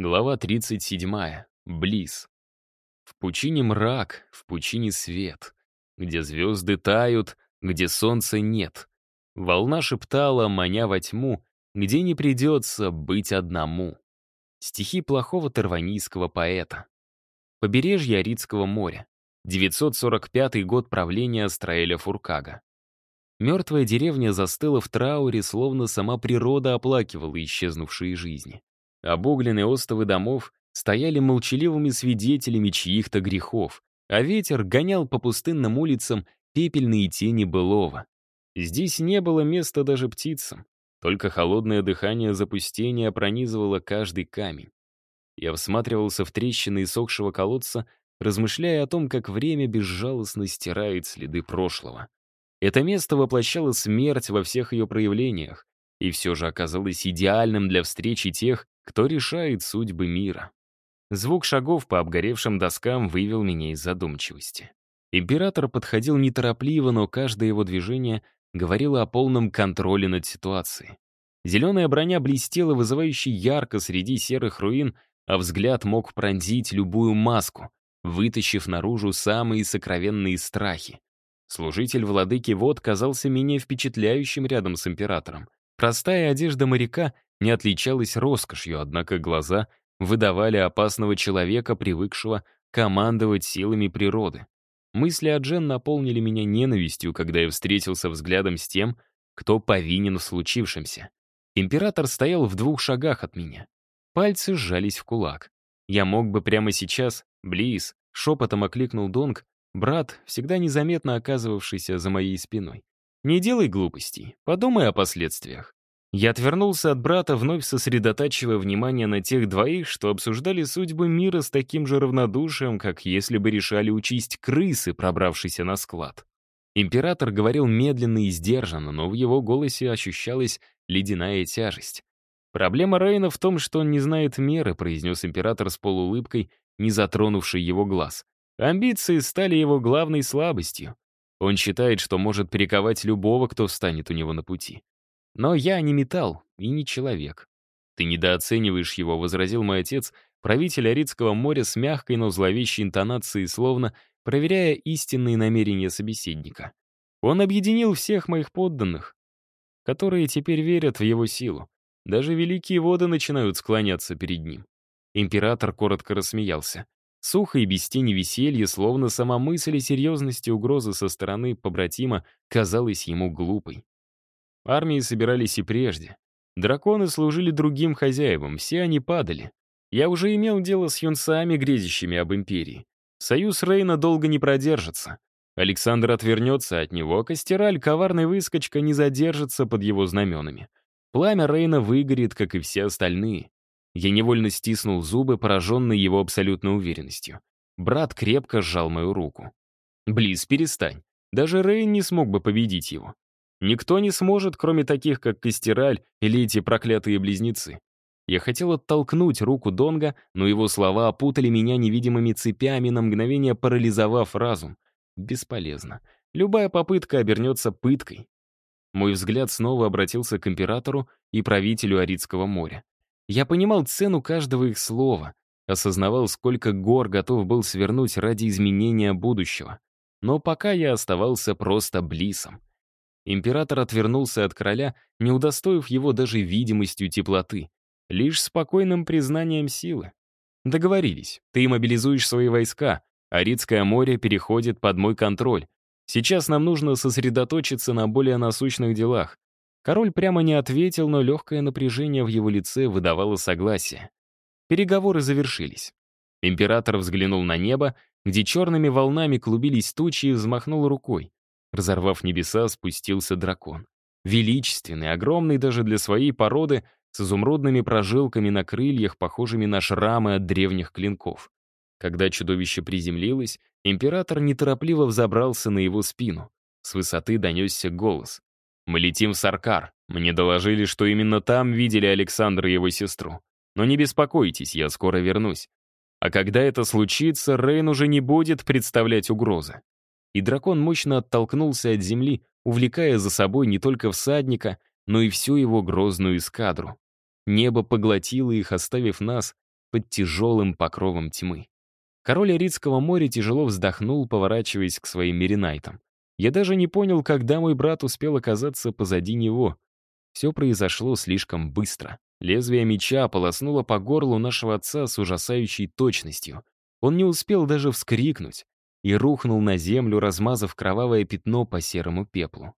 Глава 37. Близ. В пучине мрак, в пучине свет, где звезды тают, где солнца нет. Волна шептала, маня во тьму, где не придется быть одному. Стихи плохого тарванийского поэта. Побережье Аридского моря. 945 год правления Астраэля Фуркага. Мертвая деревня застыла в трауре, словно сама природа оплакивала исчезнувшие жизни. Обугленные остовы домов стояли молчаливыми свидетелями чьих-то грехов, а ветер гонял по пустынным улицам пепельные тени былого. Здесь не было места даже птицам, только холодное дыхание запустения пронизывало каждый камень. Я всматривался в трещины иссохшего колодца, размышляя о том, как время безжалостно стирает следы прошлого. Это место воплощало смерть во всех ее проявлениях, и все же оказалось идеальным для встречи тех, кто решает судьбы мира. Звук шагов по обгоревшим доскам вывел меня из задумчивости. Император подходил неторопливо, но каждое его движение говорило о полном контроле над ситуацией. Зеленая броня блестела вызывающе ярко среди серых руин, а взгляд мог пронзить любую маску, вытащив наружу самые сокровенные страхи. Служитель владыки Вод казался менее впечатляющим рядом с императором. Простая одежда моряка — не отличалась роскошью, однако глаза выдавали опасного человека, привыкшего командовать силами природы. Мысли о Джен наполнили меня ненавистью, когда я встретился взглядом с тем, кто повинен в случившемся. Император стоял в двух шагах от меня. Пальцы сжались в кулак. Я мог бы прямо сейчас, Близ, шепотом окликнул Донг, брат, всегда незаметно оказывавшийся за моей спиной. «Не делай глупостей, подумай о последствиях. Я отвернулся от брата, вновь сосредотачивая внимание на тех двоих, что обсуждали судьбы мира с таким же равнодушием, как если бы решали учесть крысы, пробравшиеся на склад. Император говорил медленно и сдержанно, но в его голосе ощущалась ледяная тяжесть. «Проблема Рейна в том, что он не знает меры», — произнес император с полуулыбкой, не затронувший его глаз. «Амбиции стали его главной слабостью. Он считает, что может перековать любого, кто встанет у него на пути. Но я не металл и не человек. «Ты недооцениваешь его», — возразил мой отец, правитель Арицкого моря с мягкой, но зловещей интонацией, словно проверяя истинные намерения собеседника. «Он объединил всех моих подданных, которые теперь верят в его силу. Даже великие воды начинают склоняться перед ним». Император коротко рассмеялся. Сухо и без тени веселья, словно сама мысль о серьезности угрозы со стороны побратима казалась ему глупой. Армии собирались и прежде. Драконы служили другим хозяевам, все они падали. Я уже имел дело с юнцами, грезящими об империи. Союз Рейна долго не продержится. Александр отвернется от него, а Костераль, коварный выскочка, не задержится под его знаменами. Пламя Рейна выгорит, как и все остальные. Я невольно стиснул зубы, пораженный его абсолютной уверенностью. Брат крепко сжал мою руку. Близ, перестань. Даже Рейн не смог бы победить его. Никто не сможет, кроме таких, как Костераль или эти проклятые близнецы. Я хотел оттолкнуть руку Донга, но его слова опутали меня невидимыми цепями, на мгновение парализовав разум. Бесполезно. Любая попытка обернется пыткой. Мой взгляд снова обратился к императору и правителю Аридского моря. Я понимал цену каждого их слова, осознавал, сколько гор готов был свернуть ради изменения будущего. Но пока я оставался просто блисом. Император отвернулся от короля, не удостоив его даже видимостью теплоты, лишь спокойным признанием силы. «Договорились, ты мобилизуешь свои войска, Арицкое море переходит под мой контроль. Сейчас нам нужно сосредоточиться на более насущных делах». Король прямо не ответил, но легкое напряжение в его лице выдавало согласие. Переговоры завершились. Император взглянул на небо, где черными волнами клубились тучи и взмахнул рукой. Разорвав небеса, спустился дракон. Величественный, огромный даже для своей породы, с изумрудными прожилками на крыльях, похожими на шрамы от древних клинков. Когда чудовище приземлилось, император неторопливо взобрался на его спину. С высоты донесся голос. «Мы летим в Саркар. Мне доложили, что именно там видели Александра и его сестру. Но не беспокойтесь, я скоро вернусь. А когда это случится, Рейн уже не будет представлять угрозы и дракон мощно оттолкнулся от земли, увлекая за собой не только всадника, но и всю его грозную эскадру. Небо поглотило их, оставив нас под тяжелым покровом тьмы. Король Арицкого моря тяжело вздохнул, поворачиваясь к своим Меринайтам. Я даже не понял, когда мой брат успел оказаться позади него. Все произошло слишком быстро. Лезвие меча полоснуло по горлу нашего отца с ужасающей точностью. Он не успел даже вскрикнуть и рухнул на землю, размазав кровавое пятно по серому пеплу.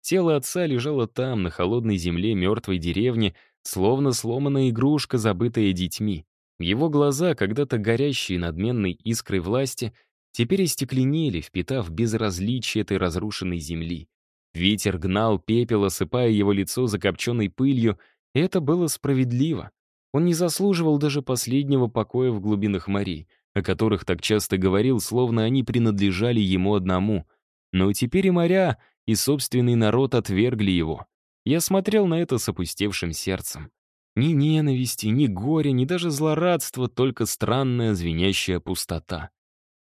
Тело отца лежало там, на холодной земле мертвой деревни, словно сломанная игрушка, забытая детьми. Его глаза, когда-то горящие надменной искрой власти, теперь остекленели, впитав безразличие этой разрушенной земли. Ветер гнал пепел, осыпая его лицо закопченной пылью, и это было справедливо. Он не заслуживал даже последнего покоя в глубинах морей — о которых так часто говорил, словно они принадлежали ему одному. Но теперь и моря, и собственный народ отвергли его. Я смотрел на это с опустевшим сердцем. Ни ненависти, ни горя, ни даже злорадства, только странная звенящая пустота.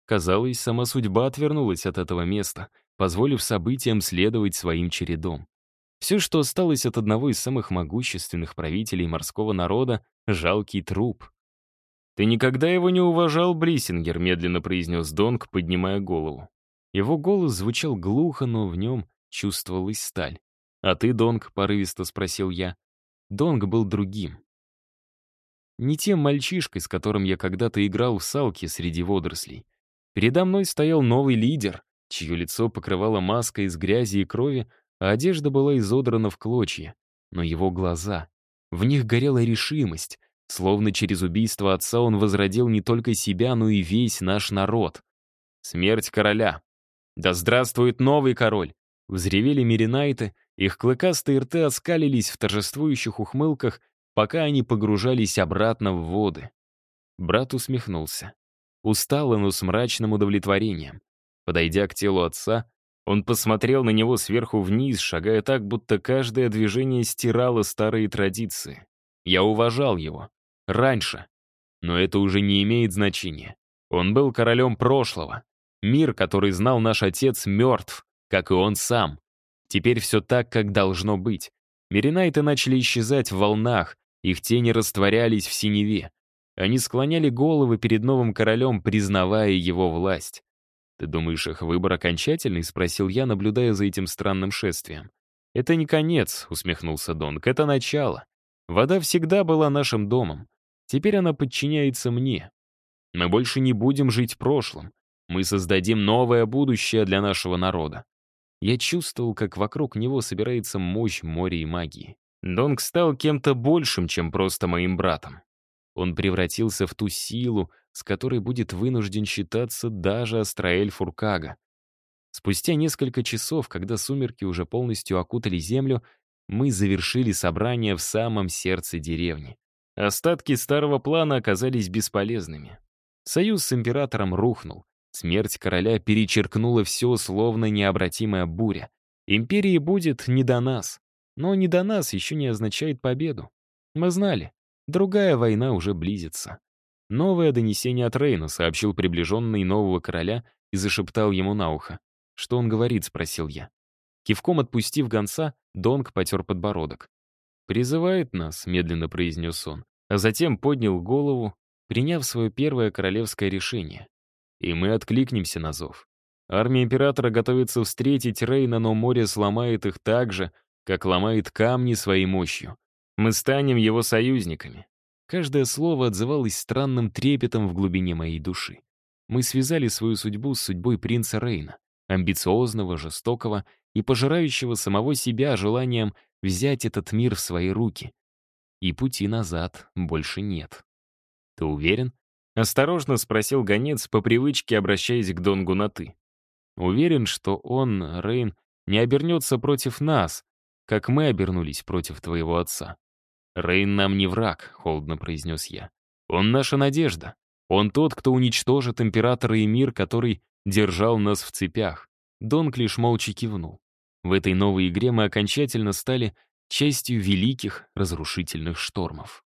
Казалось, сама судьба отвернулась от этого места, позволив событиям следовать своим чередом. Все, что осталось от одного из самых могущественных правителей морского народа — жалкий труп. «Ты никогда его не уважал, Брисингер», — медленно произнес Донг, поднимая голову. Его голос звучал глухо, но в нем чувствовалась сталь. «А ты, Донг?» — порывисто спросил я. Донг был другим. Не тем мальчишкой, с которым я когда-то играл в салки среди водорослей. Передо мной стоял новый лидер, чье лицо покрывало маска из грязи и крови, а одежда была изодрана в клочья. Но его глаза... В них горела решимость, Словно через убийство отца он возродил не только себя, но и весь наш народ. Смерть короля. Да здравствует новый король! Взревели миринайты, их клыкастые рты оскалились в торжествующих ухмылках, пока они погружались обратно в воды. Брат усмехнулся. Устало, но с мрачным удовлетворением. Подойдя к телу отца, он посмотрел на него сверху вниз, шагая так, будто каждое движение стирало старые традиции. Я уважал его раньше. Но это уже не имеет значения. Он был королем прошлого. Мир, который знал наш отец, мертв, как и он сам. Теперь все так, как должно быть. Меринайты начали исчезать в волнах, их тени растворялись в синеве. Они склоняли головы перед новым королем, признавая его власть. «Ты думаешь, их выбор окончательный?» — спросил я, наблюдая за этим странным шествием. «Это не конец», — усмехнулся Донг, — «это начало. Вода всегда была нашим домом. Теперь она подчиняется мне. Мы больше не будем жить прошлым. Мы создадим новое будущее для нашего народа. Я чувствовал, как вокруг него собирается мощь моря и магии. Донг стал кем-то большим, чем просто моим братом. Он превратился в ту силу, с которой будет вынужден считаться даже Астраэль Фуркага. Спустя несколько часов, когда сумерки уже полностью окутали землю, мы завершили собрание в самом сердце деревни. Остатки старого плана оказались бесполезными. Союз с императором рухнул. Смерть короля перечеркнула все, словно необратимая буря. Империи будет не до нас. Но не до нас еще не означает победу. Мы знали, другая война уже близится. Новое донесение от Рейна сообщил приближенный нового короля и зашептал ему на ухо. «Что он говорит?» — спросил я. Кивком отпустив гонца, Донг потер подбородок. «Призывает нас», — медленно произнес он, а затем поднял голову, приняв свое первое королевское решение. «И мы откликнемся на зов. Армия Императора готовится встретить Рейна, но море сломает их так же, как ломает камни своей мощью. Мы станем его союзниками». Каждое слово отзывалось странным трепетом в глубине моей души. Мы связали свою судьбу с судьбой принца Рейна, амбициозного, жестокого и пожирающего самого себя желанием взять этот мир в свои руки. И пути назад больше нет. «Ты уверен?» — осторожно спросил гонец, по привычке обращаясь к Донгу на «ты». «Уверен, что он, Рейн, не обернется против нас, как мы обернулись против твоего отца». «Рейн нам не враг», — холодно произнес я. «Он наша надежда. Он тот, кто уничтожит императора и мир, который держал нас в цепях». Донг лишь молча кивнул. В этой новой игре мы окончательно стали частью великих разрушительных штормов.